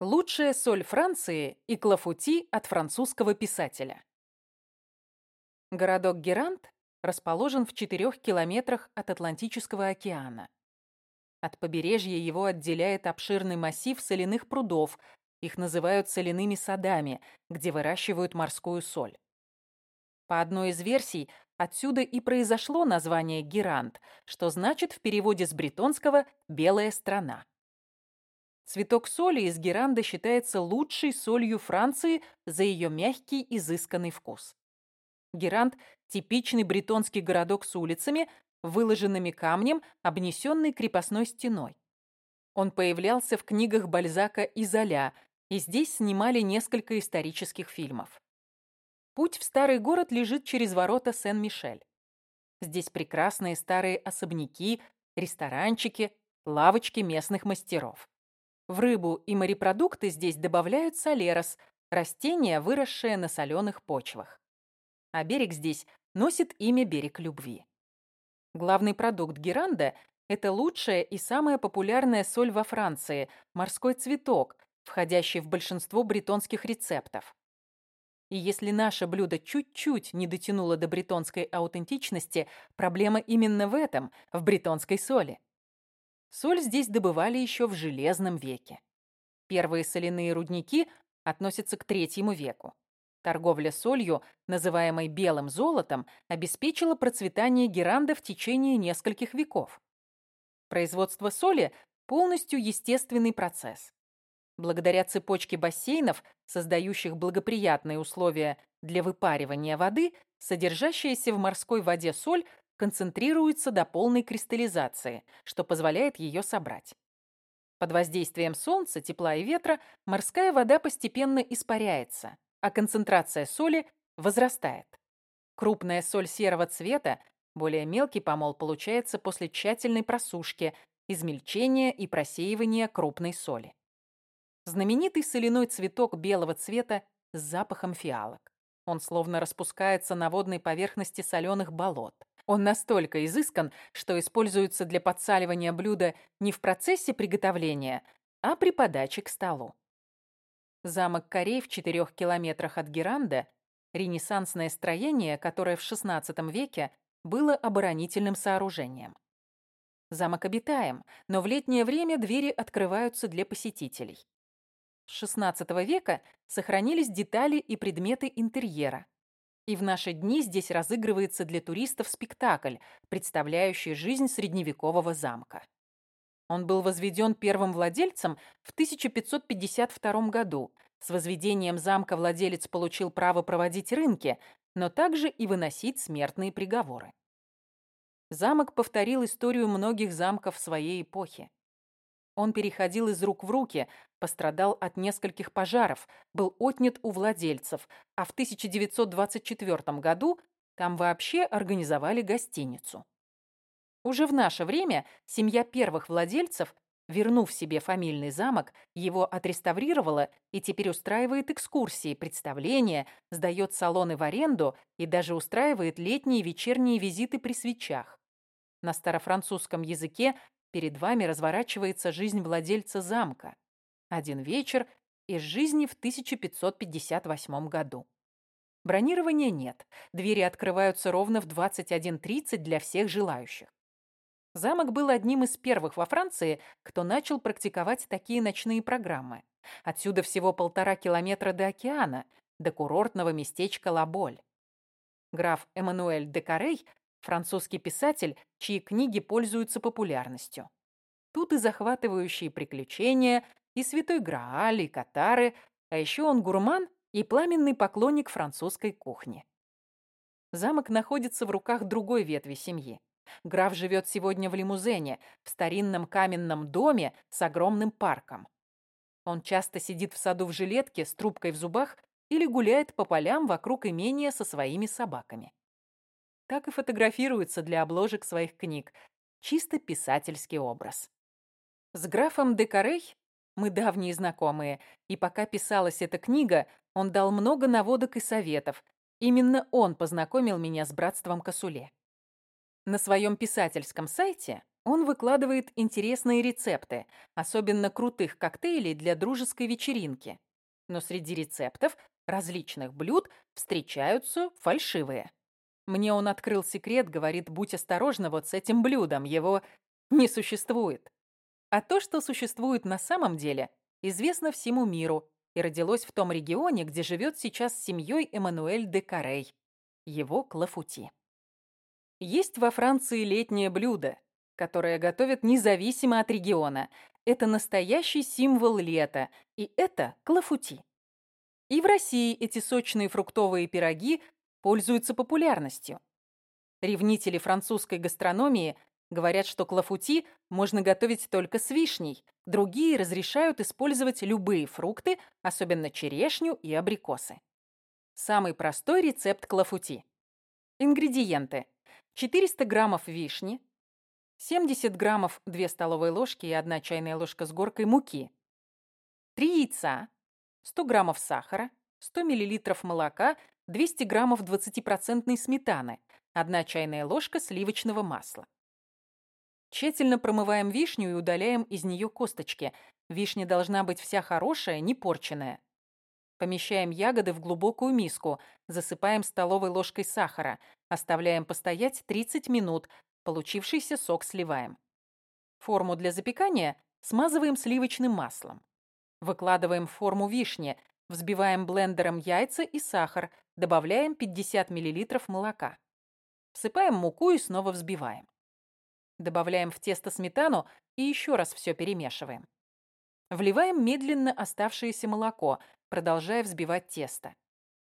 Лучшая соль Франции и клафути от французского писателя. Городок Герант расположен в четырех километрах от Атлантического океана. От побережья его отделяет обширный массив соляных прудов, их называют соляными садами, где выращивают морскую соль. По одной из версий, отсюда и произошло название Герант, что значит в переводе с бретонского «белая страна». Цветок соли из геранда считается лучшей солью Франции за ее мягкий, изысканный вкус. Геранд – типичный бретонский городок с улицами, выложенными камнем, обнесенный крепостной стеной. Он появлялся в книгах Бальзака и Золя, и здесь снимали несколько исторических фильмов. Путь в старый город лежит через ворота Сен-Мишель. Здесь прекрасные старые особняки, ресторанчики, лавочки местных мастеров. В рыбу и морепродукты здесь добавляют солерос, растение, выросшее на соленых почвах. А берег здесь носит имя берег любви. Главный продукт Геранда – это лучшая и самая популярная соль во Франции – морской цветок, входящий в большинство бретонских рецептов. И если наше блюдо чуть-чуть не дотянуло до бретонской аутентичности, проблема именно в этом, в бретонской соли. Соль здесь добывали еще в Железном веке. Первые соляные рудники относятся к третьему веку. Торговля солью, называемой белым золотом, обеспечила процветание Геранда в течение нескольких веков. Производство соли – полностью естественный процесс. Благодаря цепочке бассейнов, создающих благоприятные условия для выпаривания воды, содержащаяся в морской воде соль концентрируется до полной кристаллизации, что позволяет ее собрать. Под воздействием солнца, тепла и ветра морская вода постепенно испаряется, а концентрация соли возрастает. Крупная соль серого цвета, более мелкий помол получается после тщательной просушки, измельчения и просеивания крупной соли. Знаменитый соляной цветок белого цвета с запахом фиалок. Он словно распускается на водной поверхности соленых болот. Он настолько изыскан, что используется для подсаливания блюда не в процессе приготовления, а при подаче к столу. Замок Корей в четырех километрах от Геранда – ренессансное строение, которое в XVI веке было оборонительным сооружением. Замок обитаем, но в летнее время двери открываются для посетителей. С XVI века сохранились детали и предметы интерьера. И в наши дни здесь разыгрывается для туристов спектакль, представляющий жизнь средневекового замка. Он был возведен первым владельцем в 1552 году. С возведением замка владелец получил право проводить рынки, но также и выносить смертные приговоры. Замок повторил историю многих замков своей эпохи. Он переходил из рук в руки, пострадал от нескольких пожаров, был отнят у владельцев, а в 1924 году там вообще организовали гостиницу. Уже в наше время семья первых владельцев, вернув себе фамильный замок, его отреставрировала и теперь устраивает экскурсии, представления, сдает салоны в аренду и даже устраивает летние и вечерние визиты при свечах. На старофранцузском языке перед вами разворачивается жизнь владельца замка. Один вечер из жизни в 1558 году. Бронирования нет. Двери открываются ровно в 21.30 для всех желающих. Замок был одним из первых во Франции, кто начал практиковать такие ночные программы. Отсюда всего полтора километра до океана, до курортного местечка Лаболь. Граф Эммануэль де Карей – французский писатель, чьи книги пользуются популярностью. Тут и захватывающие приключения, и святой Грааль, и катары, а еще он гурман и пламенный поклонник французской кухни. Замок находится в руках другой ветви семьи. Граф живет сегодня в лимузене, в старинном каменном доме с огромным парком. Он часто сидит в саду в жилетке с трубкой в зубах или гуляет по полям вокруг имения со своими собаками. Так и фотографируется для обложек своих книг. Чисто писательский образ. С графом де Карей мы давние знакомые, и пока писалась эта книга, он дал много наводок и советов. Именно он познакомил меня с братством Косуле. На своем писательском сайте Он выкладывает интересные рецепты, особенно крутых коктейлей для дружеской вечеринки. Но среди рецептов различных блюд встречаются фальшивые. Мне он открыл секрет, говорит, будь осторожна вот с этим блюдом, его не существует. А то, что существует на самом деле, известно всему миру и родилось в том регионе, где живет сейчас с семьей Эммануэль де Карей, его клафути. Есть во Франции летнее блюдо, которое готовят независимо от региона. Это настоящий символ лета, и это клафути. И в России эти сочные фруктовые пироги пользуются популярностью. Ревнители французской гастрономии говорят, что клафути можно готовить только с вишней. Другие разрешают использовать любые фрукты, особенно черешню и абрикосы. Самый простой рецепт клафути. Ингредиенты. 400 граммов вишни, 70 граммов 2 столовые ложки и 1 чайная ложка с горкой муки, 3 яйца, 100 граммов сахара, 100 миллилитров молока, 200 граммов 20% сметаны, 1 чайная ложка сливочного масла. Тщательно промываем вишню и удаляем из нее косточки. Вишня должна быть вся хорошая, не порченная. Помещаем ягоды в глубокую миску, засыпаем столовой ложкой сахара, оставляем постоять 30 минут, получившийся сок сливаем. Форму для запекания смазываем сливочным маслом. Выкладываем в форму вишни, взбиваем блендером яйца и сахар, добавляем 50 мл молока. Всыпаем муку и снова взбиваем. Добавляем в тесто сметану и еще раз все перемешиваем. Вливаем медленно оставшееся молоко, продолжая взбивать тесто.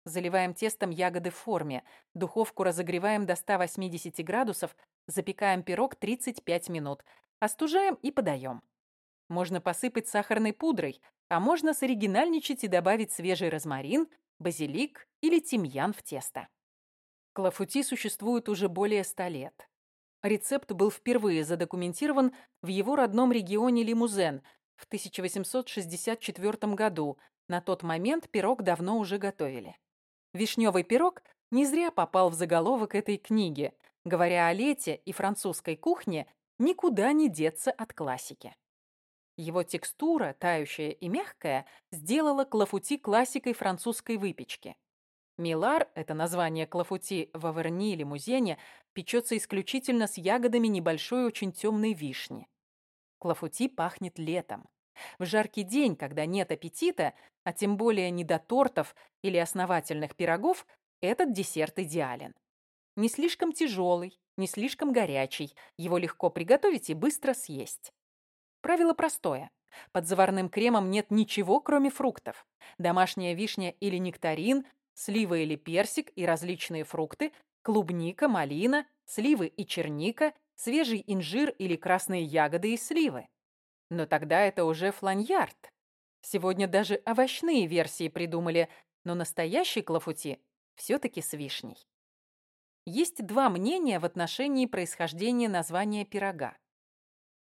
Заливаем тестом ягоды в форме, духовку разогреваем до 180 градусов, запекаем пирог 35 минут, остужаем и подаем. Можно посыпать сахарной пудрой, а можно соригинальничать и добавить свежий розмарин, базилик или тимьян в тесто. Клафути существует уже более ста лет. Рецепт был впервые задокументирован в его родном регионе Лимузен в 1864 году. На тот момент пирог давно уже готовили. Вишневый пирог не зря попал в заголовок этой книги. Говоря о лете и французской кухне, никуда не деться от классики. Его текстура, тающая и мягкая, сделала клафути классикой французской выпечки. Милар, это название клафути в Аверни или Музене, печется исключительно с ягодами небольшой очень темной вишни. Клафути пахнет летом. В жаркий день, когда нет аппетита, а тем более не до тортов или основательных пирогов, этот десерт идеален. Не слишком тяжелый, не слишком горячий, его легко приготовить и быстро съесть. Правило простое. Под заварным кремом нет ничего, кроме фруктов. Домашняя вишня или нектарин, слива или персик и различные фрукты, клубника, малина, сливы и черника, свежий инжир или красные ягоды и сливы. Но тогда это уже фланьярд. Сегодня даже овощные версии придумали, но настоящий клафути все-таки с вишней. Есть два мнения в отношении происхождения названия пирога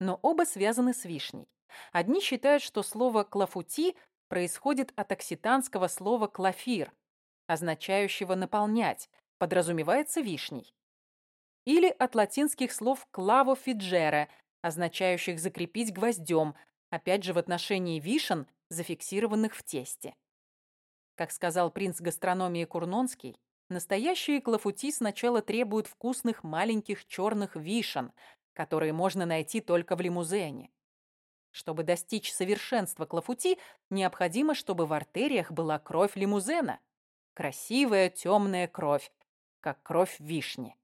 но оба связаны с вишней. Одни считают, что слово «клафути» происходит от окситанского слова «клафир», означающего «наполнять», подразумевается вишней. Или от латинских слов «клаво фиджере», означающих «закрепить гвоздем», опять же в отношении вишен, зафиксированных в тесте. Как сказал принц гастрономии Курнонский, настоящие клафути сначала требуют вкусных маленьких черных вишен, которые можно найти только в лимузене. Чтобы достичь совершенства клафути, необходимо, чтобы в артериях была кровь лимузена. Красивая темная кровь, как кровь вишни.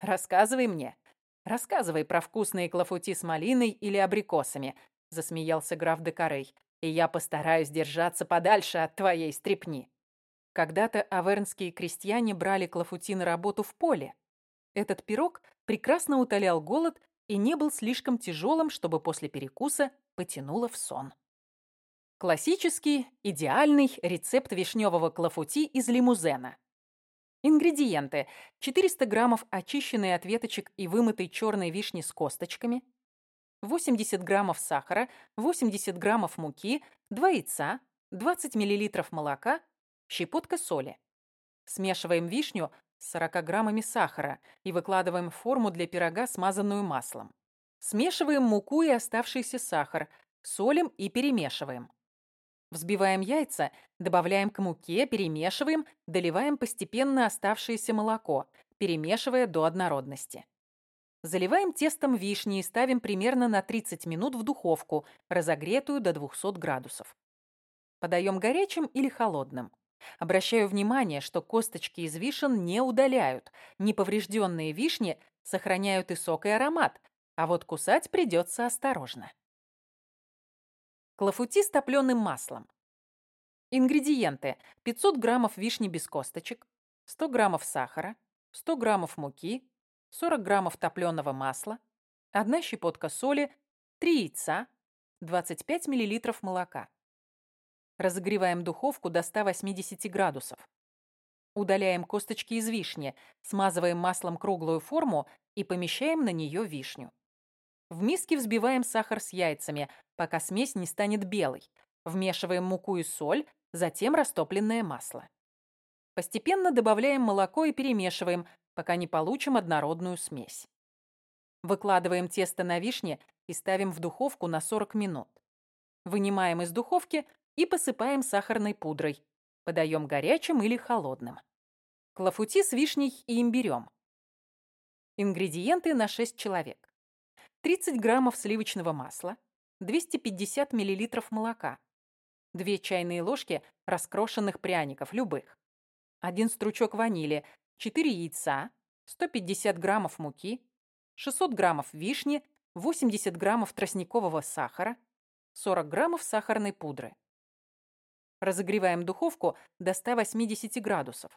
«Рассказывай мне. Рассказывай про вкусные клафути с малиной или абрикосами», засмеялся граф де Карей, «и я постараюсь держаться подальше от твоей стрепни». Когда-то авернские крестьяне брали клафути на работу в поле. Этот пирог прекрасно утолял голод и не был слишком тяжелым, чтобы после перекуса потянуло в сон. Классический, идеальный рецепт вишневого клафути из лимузена. Ингредиенты. 400 граммов очищенной от веточек и вымытой черной вишни с косточками, 80 граммов сахара, 80 граммов муки, 2 яйца, 20 миллилитров молока, щепотка соли. Смешиваем вишню с 40 граммами сахара и выкладываем в форму для пирога, смазанную маслом. Смешиваем муку и оставшийся сахар, солим и перемешиваем. Взбиваем яйца, добавляем к муке, перемешиваем, доливаем постепенно оставшееся молоко, перемешивая до однородности. Заливаем тестом вишни и ставим примерно на 30 минут в духовку, разогретую до 200 градусов. Подаем горячим или холодным. Обращаю внимание, что косточки из вишен не удаляют. Неповрежденные вишни сохраняют и сок, и аромат, а вот кусать придется осторожно. Клафути с топленым маслом. Ингредиенты. 500 граммов вишни без косточек, 100 граммов сахара, 100 граммов муки, 40 граммов топленого масла, 1 щепотка соли, 3 яйца, 25 миллилитров молока. Разогреваем духовку до 180 градусов. Удаляем косточки из вишни, смазываем маслом круглую форму и помещаем на нее вишню. В миске взбиваем сахар с яйцами, пока смесь не станет белой. Вмешиваем муку и соль, затем растопленное масло. Постепенно добавляем молоко и перемешиваем, пока не получим однородную смесь. Выкладываем тесто на вишне и ставим в духовку на 40 минут. Вынимаем из духовки и посыпаем сахарной пудрой. Подаем горячим или холодным. Клафути с вишней и имбирем. Ингредиенты на 6 человек. 30 граммов сливочного масла, 250 миллилитров молока, 2 чайные ложки раскрошенных пряников, любых, 1 стручок ванили, 4 яйца, 150 граммов муки, 600 граммов вишни, 80 граммов тростникового сахара, 40 граммов сахарной пудры. Разогреваем духовку до 180 градусов.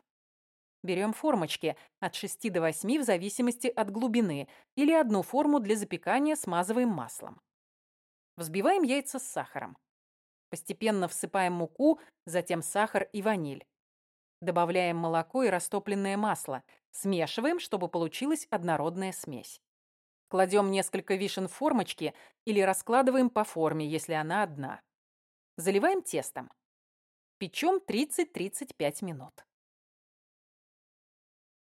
Берем формочки от 6 до 8 в зависимости от глубины или одну форму для запекания смазываем маслом. Взбиваем яйца с сахаром. Постепенно всыпаем муку, затем сахар и ваниль. Добавляем молоко и растопленное масло. Смешиваем, чтобы получилась однородная смесь. Кладем несколько вишен в формочки или раскладываем по форме, если она одна. Заливаем тестом. Печем 30-35 минут.